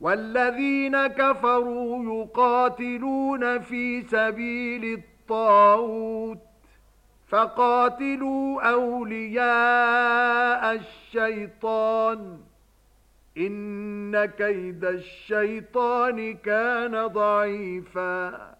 والذين كفروا يقاتلون في سبيل الطاوت فقاتلوا أولياء الشيطان. إن كيد الشيطان كان ضعيفاً.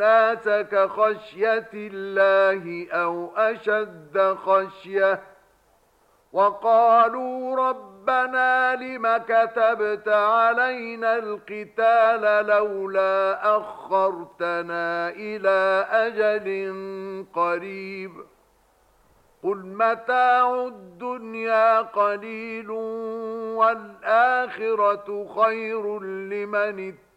الناس كخشية الله أو أشد خشية وقالوا ربنا لم كتبت علينا القتال لولا أخرتنا إلى أجل قريب قل متاع الدنيا قليل والآخرة خير لمن اتقى